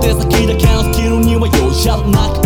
手先だけのスキルには容赦なく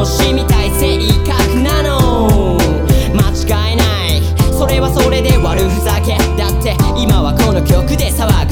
調子みたい性格なの。間違いない。それはそれで悪ふざけ。だって今はこの曲で騒ぐ。